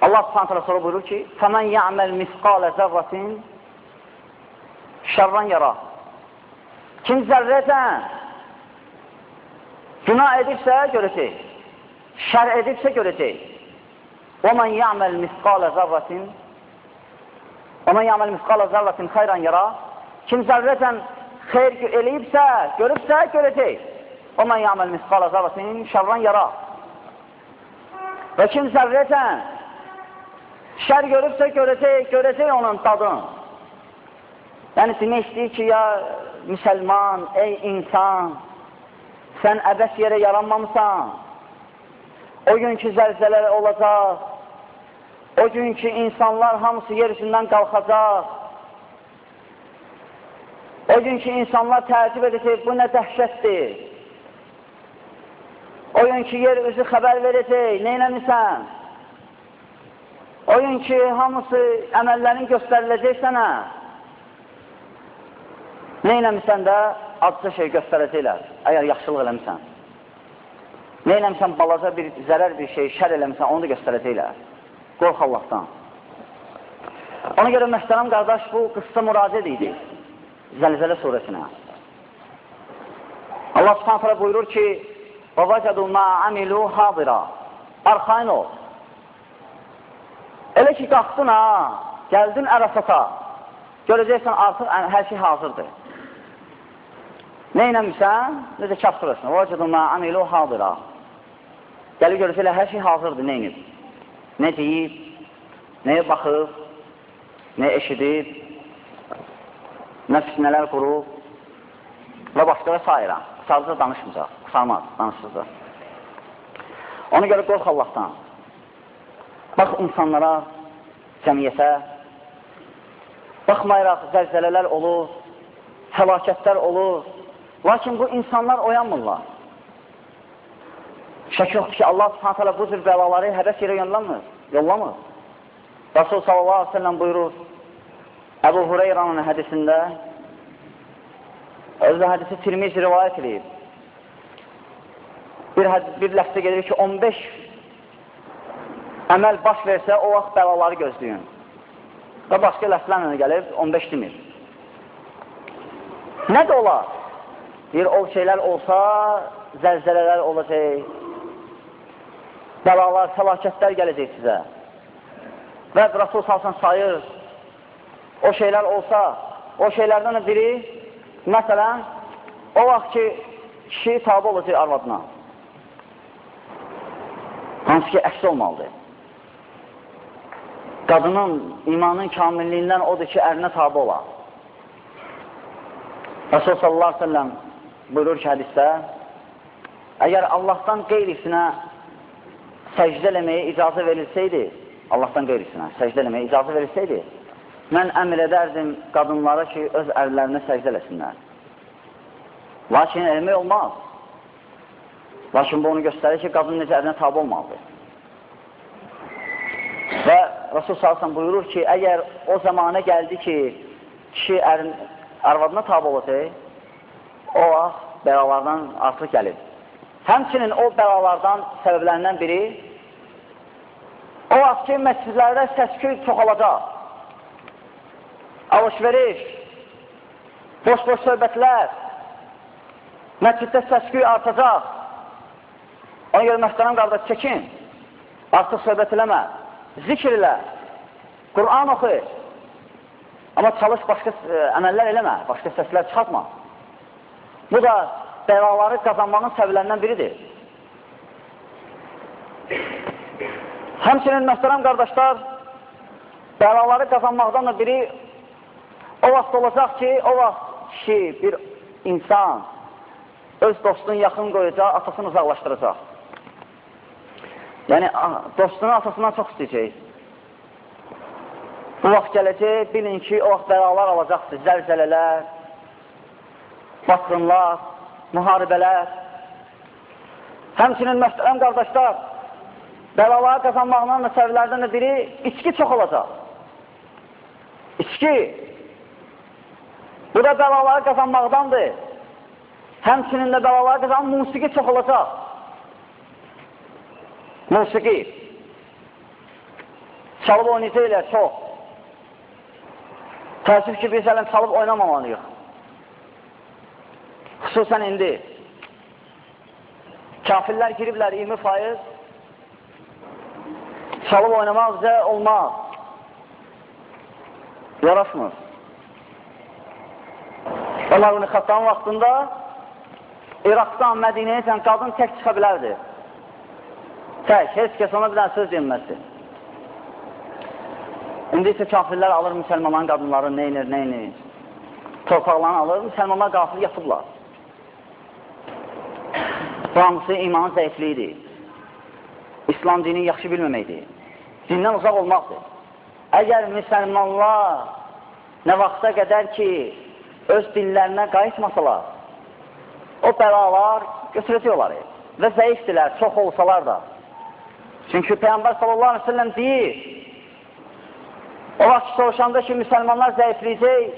Allah Subhanahu taala sonra buyurur ki: "Fəmən ya'mal misqala zərratin şərran yara." Kim zərrədən günah edibsə görəcək, şər edibsə görəcək. "Və men ya'mal misqala zərratin" "Və men ya'mal misqala zərratin xeyran yara." Kim zərrədən xeyir eləyibsə, görübsə görəcək. "Və men ya'mal misqala zərratin şərran yara." Və kim zərrədən şər görübsə görəcək, görəcək onun dadını. Yəni, demək istəyir ki, ya müsəlman, ey insan, sən əbəs yerə yaranmamısan. O gün ki, zəlzələr olacaq, o gün ki, insanlar hamısı yer üzündən qalxacaq, o gün ki, insanlar təəccüb edəcək, bu nə dəhşətdir. O gün ki, yer üzü xəbər verəcək, neynəmirsən? O gün ki, hamısı əməllərin göstəriləcək sənə. Neynəmirsən də adca şey göstərəcəklər, əgər yaxşılıq eləmirsən. Neynəmirsən balaca bir zərər bir şey, şər eləmirsən, onu da göstərəcəklər. Qorx Allahdan. Ona görə məhstəram qardaş bu qıssa müraciət idi. Zəlzələ surəsinə. Allah subhanətlə buyurur ki, وَوَجَدُوا مَا عَمِلُوا حَاضِرًا Arxain ol. Elə ki, qalxdın ha, gəldin Ərəfata, görəcəksən artıq hər şey hazırdır. Nə eləmirsən? Necə kəf surəsinə? Vəcədunna əmilu hazıra. Gəlir görürsə elə hər şey hazırdır, nə inib? Nə deyib? Nəyə baxıb? Nə eşidib? Nə fitnələr qurub? Və başqa və s. Qısarıca danışmayacaq, qısarmaz, danışsızdır. Ona görə qorx Allahdan. Bax insanlara, cəmiyyətə, baxmayaraq zəlzələlər olur, fəlakətlər olur, lakin bu insanlar oyanmırlar. Şək yoxdur ki, Allah subhanətələ bu cür bəlaları həbəs yerə yollamır. yollamır. Rasul sallallahu aleyhi ve sellem buyurur, Əbu Hureyranın hədisində, özü hədisi Tirmiz rivayət edib. Bir, bir ləfsə gedir ki, 15 əməl baş versə, o vaxt bəlaları gözləyin. Və başqa ləfslərlə gəlib, 15 demir. Nə də olar? Bir o şeylər olsa, zəlzələlər olacaq, bəlalar, fəlakətlər gələcək sizə. Və Rasul salsan sayır, o şeylər olsa, o şeylərdən biri, məsələn, o vaxt ki, kişi tabi olacaq arvadına. Hansı ki, əks olmalıdır qadının imanın kamilliyindən odur ki, ərinə tabi ola. Rasul sallallahu aleyhi ve sellem buyurur ki, hədisdə, əgər Allahdan qeyrisinə səcdə eləməyə icazə verilsəydi, Allahdan qeyrisinə səcdə eləməyə icazə verilsəydi, mən əmr edərdim qadınlara ki, öz ərlərinə səcdə eləsinlər. Lakin eləmək olmaz. Lakin bu onu göstərir ki, qadın necə ərinə tabi olmalıdır. Rasul Salsan buyurur ki, əgər o zamana gəldi ki, kişi ərin, arvadına tabi olacaq, o vaxt bəlalardan artıq gəlir. Həmçinin o bəlalardan səbəblərindən biri, o vaxt ki, məscidlərdə səsküy çoxalacaq, alışveriş, boş-boş söhbətlər, məsciddə səsküy artacaq. Ona görə məhstərəm qardaş çəkin, artıq söhbət eləmə zikr elə, Qur'an oxu, amma çalış başqa e, əməllər eləmə, başqa səslər çıxartma. Bu da bəlaları qazanmanın səbəblərindən biridir. Həmçinin məsələn qardaşlar, bəlaları qazanmaqdan da biri o vaxt olacaq ki, o vaxt kişi, bir insan öz dostunu yaxın qoyacaq, atasını uzaqlaşdıracaq. Yəni, dostunu atasından çox istəyəcək. Bu vaxt gələcək, bilin ki, o vaxt bəlalar alacaqsınız, zəlzələlər, basqınlar, müharibələr. Həmçinin məhtərəm qardaşlar, bəlaları qazanmağının məsələlərdən də biri içki çox olacaq. İçki. Bu da bəlaları qazanmaqdandır. Həmçinin də bəlaları qazanmaq musiqi çox olacaq musiqi. Çalıb oynayacaqlar çox. Təəssüf ki, biz ələm çalıb oynamamalıyıq. Xüsusən indi. Kafirlər giriblər 20%, çalıb oynamaq bizə olmaz. Yaraşmır. Ömər ibn Xattanın vaxtında İraqdan, Mədinəyə sən qadın tək çıxa bilərdi. Tək, heç kəs ona bir dənə söz deməzdi. İndi isə kafirlər alır müsəlmanların qadınları, neynir, neynir. Torpaqlarını alır, müsəlmanlar qafil yatıblar. Bu hamısı imanın zəifliyidir. İslam dini yaxşı bilməməkdir. Dindən uzaq olmaqdır. Əgər müsəlmanlar nə vaxta qədər ki, öz dinlərinə qayıtmasalar, o bəlalar götürəcək onları və zəifdirlər, çox olsalar da. Çünki Peyyambər sallallahu aleyhi ve sellem deyir, o vaxt soruşanda ki, müsəlmanlar zəifləyəcək,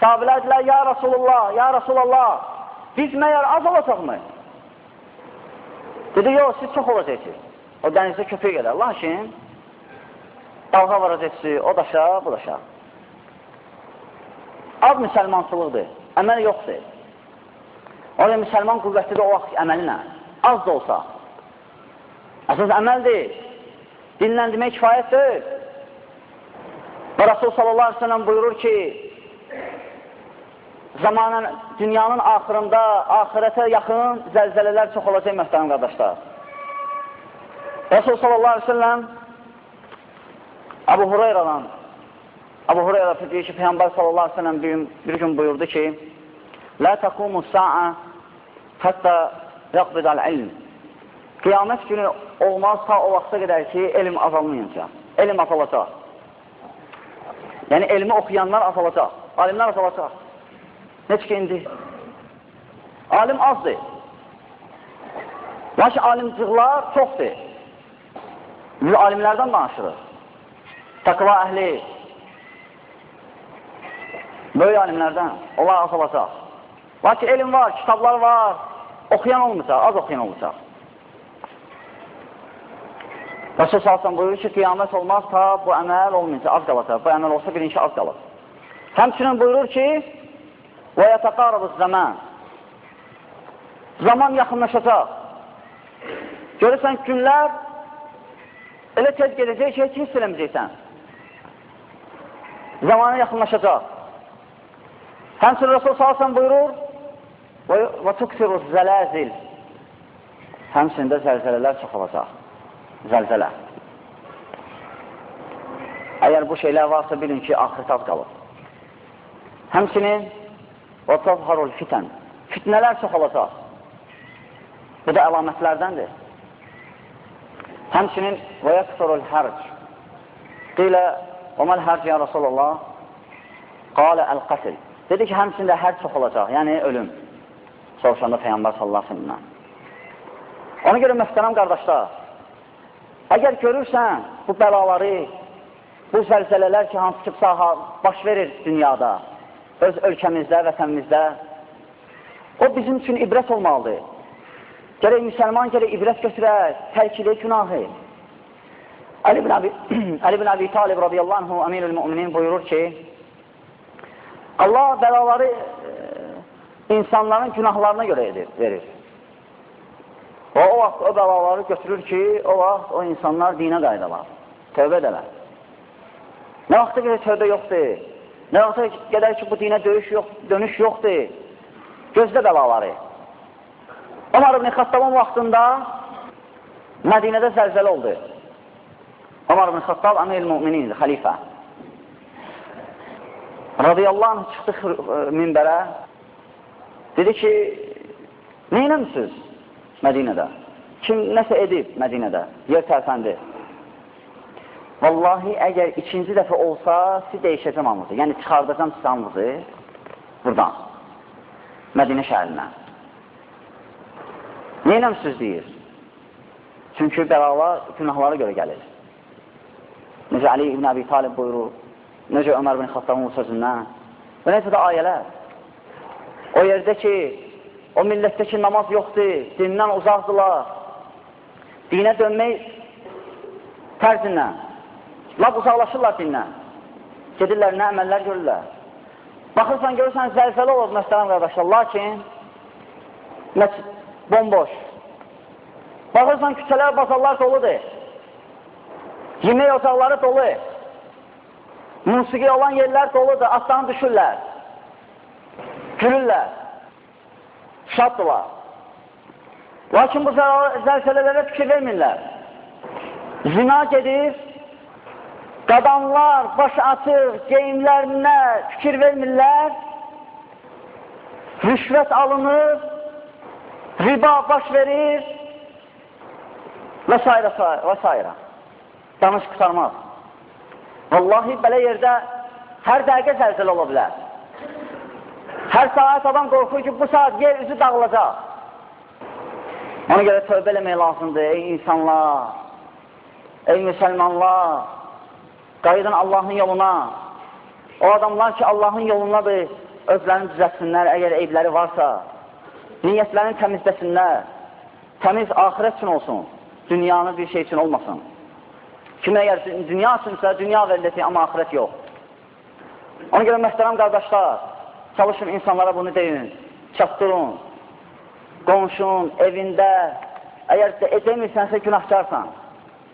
sahabilər dilər, ya Rasulullah, ya Rasulullah, biz məyər az olacaq mı? Dedi, yox, siz çox olacaqsınız. O dənizdə köpək gedər. Lakin, dalğa varacaqsınız, o daşa, bu daşa. Az müsəlmançılıqdır, əməl yoxdur. Orada müsəlman qüvvətlidir o vaxt əməlinə, az da olsa. Əsas əməldir, dinləndirmək kifayət deyil. Və Rasul sallallahu aleyhi ve sellem buyurur ki, zamanın, dünyanın axırında, ahirətə yaxın zəlzələlər çox olacaq məhtərim qardaşlar. Rasul sallallahu aleyhi ve sellem Abu Hureyradan Abu Hureyra deyir ki, Peyyambar sallallahu aleyhi ve sellem bir, bir gün buyurdu ki, La taqumu sa'a hətta yaqbidal ilm. Qiyamət günü olmaz ta o vaxta qədər ki, elm azalmayacaq. Elm azalacaq. Yəni, elmi oxuyanlar azalacaq. Alimlər azalacaq. Heç ki, indi. Alim azdır. Lakin alimcıqlar çoxdur. Biz alimlərdən danışırıq. Takva əhli, böyük alimlərdən, onlar azalacaq. Lakin elm var, kitablar var, oxuyan olmayacaq, az oxuyan olmayacaq. Rasul Salsan buyurur ki, qiyamət olmaz ta bu əməl olmayacaq, az qalacaq. Bu əməl olsa birinci az qalır. Həmçinin buyurur ki, وَيَتَقَارَبُ zaman Zaman yaxınlaşacaq. Görürsən, günlər elə tez gedəcək ki, heç hiss eləməyəcəksən. Zamanı yaxınlaşacaq. Həmçinin Rasul Salsan buyurur, وَتُكْسِرُ zəlazil Həmçində zəlzələlər çox olacaq. Zəlzələ. Əgər bu şeylər varsa, bilin ki, ahirət az qalır. Həmçinin Və təzharul fitən. Fitnələr çox olacaq. Bu da əlamətlərdəndir. Həmçinin və yəksərul hərc. Qilə, və məl hərc ya Rasulullah? Qalə əl-qəsil. Dedi ki, həmçində hərc çox olacaq, yəni ölüm. Soruşanda Peyyambar sallallahu aleyhi Ona görə mühtərəm qardaşlar, əgər görürsən bu bəlaları, bu zəlzələlər ki, hansı ki, saha baş verir dünyada, öz ölkəmizdə, vətənimizdə, o bizim üçün ibrət olmalıdır. Gərək müsəlman gərək ibrət götürək, tərkilə günahı. Ali ibn Abi, Ali ibn Abi Talib radiyallahu anhu əminül müminin buyurur ki, Allah bəlaları e, insanların günahlarına görə edir, verir. O, o vaxt o bəlaları götürür ki, o vaxt o insanlar dinə qaydalar, tövbə edələr. Nə vaxtda görə tövbə yoxdur, Nə vaxta qədər ki, bu dinə döyüş yox, dönüş yoxdur. Gözlə bəlaları. Ömər ibn Xattabın vaxtında Mədinədə zəlzələ oldu. Ömər ibn Xattab əmir müminin, xəlifə. Radiyallahu anh çıxdı minbərə. Dedi ki, neynəmsiniz Mədinədə? Kim nəsə edib Mədinədə? Yer tərpəndi. Vallahi, əgər ikinci dəfə olsa, siz dəyişəcəm hamınızı. Yəni, çıxardacam siz hamınızı buradan, Mədinə şəhərindən. Neynəm siz deyir? Çünki bəlalar günahlara görə gəlir. Necə Ali ibn Abi Talib buyurur, necə Ömər bin Xattabın sözündən və necə də ayələr. O yerdə ki, o millətdə ki, namaz yoxdur, dindən uzaqdırlar, dinə dönmək tərzindən lab uzaqlaşırlar dindən. Gedirlər, nə əməllər görürlər. Baxırsan, görürsən, zəlzələ olur, məsələn, qardaşlar, lakin məscid bomboş. Baxırsan, küçələr, bazarlar doludur. Yemək ocaqları dolu. Musiqi olan yerlər doludur, atdan düşürlər. Gülürlər. Şaddırlar. Lakin bu zəlzələlərə fikir vermirlər. Zina gedir, qadınlar baş açır, geyimlərinə fikir vermirlər, rüşvət alınır, riba baş verir və s. və s. Danış qıtarmaz. Vallahi belə yerdə hər dəqiqə zəlzələ ola bilər. Hər saat adam qorxur ki, bu saat yer üzü dağılacaq. Ona görə tövbə eləmək lazımdır, ey insanlar, ey müsəlmanlar, qayıdın Allahın yoluna. O adamlar ki, Allahın yolundadır, özlərini düzətsinlər, əgər eyvləri varsa, niyyətlərini təmizləsinlər, təmiz ahirət üçün olsun, dünyanı bir şey üçün olmasın. Kim əgər dünya üçünsə, dünya veriləcək, amma ahirət yox. Ona görə məhstərəm qardaşlar, çalışın insanlara bunu deyin, çatdırın qonşun, evində, əgər de demirsənsə günahkarsan,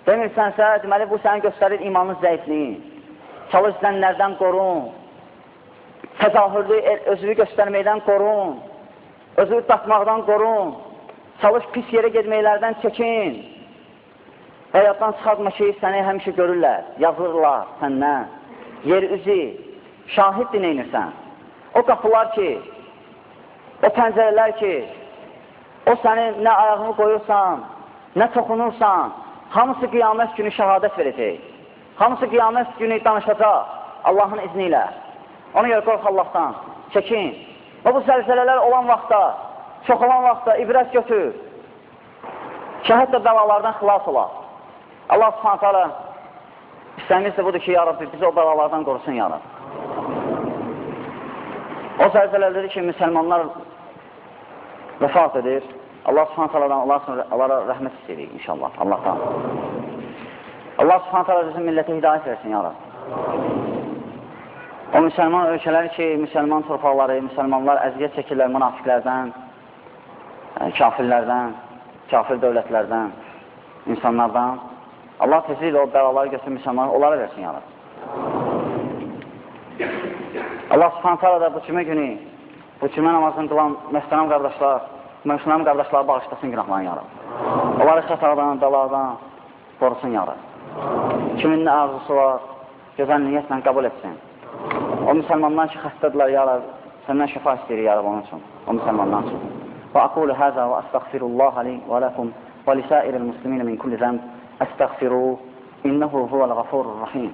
demirsənsə, deməli, bu səni göstərir imanın zəifliyi. Çalış zənlərdən qorun, təzahürlü özünü göstərməkdən qorun, özünü tatmaqdan qorun, çalış pis yerə gedməklərdən çəkin. Həyatdan çıxartma ki, səni həmişə görürlər, yazırlar səndən, yer üzü, şahiddir neynirsən. O qapılar ki, o pəncərələr ki, O sənin nə ayağını qoyursan, nə toxunursan, hamısı qiyamət günü şəhadət verəcək. Hamısı qiyamət günü danışacaq Allahın izni ilə. Ona görə qorx Allahdan, çəkin. Və bu səlsələlər olan vaxtda, çox olan vaxtda ibrət götür. Şəhət də bəlalardan xilas olar. Allah subhanət hələ istəmirsə budur ki, ya Rabbi, bizi o bəlalardan qorusun, ya Rabbi. O səlsələləri ki, müsəlmanlar vəfat edir. Allah subhanət haladan Allah onlara rəhmət istəyirik inşallah. Allahdan. Allah subhanət hala bizim millətə hidayət versin, ya. O müsəlman ölkələri ki, müsəlman torpaqları, müsəlmanlar əziyyət çəkirlər münafiqlərdən, e, kafirlərdən, kafir dövlətlərdən, insanlardan. Allah tezliklə o bəlaları götürür müsəlmanlar, onlara versin, ya. Allah subhanət hala da bu cümə günü Bu cümə namazını qılan məhsənəm qardaşlar, məhsənəm qardaşlar bağışlasın günahlarını yarab. Onları xətadan, daladan qorusun yarab. Kimin nə arzusu var, gözəl niyyətlə qəbul etsin. O müsəlmanlar ki, xəstədirlər yarab, səndən şəfa istəyir yarab onun üçün, o müsəlmanlar üçün. Və aqulu həzə və əstəğfirullah ali və ləkum və lisəiril muslimin min kulli zəmb əstəğfiru innəhu huvəl-ğafurur rahim.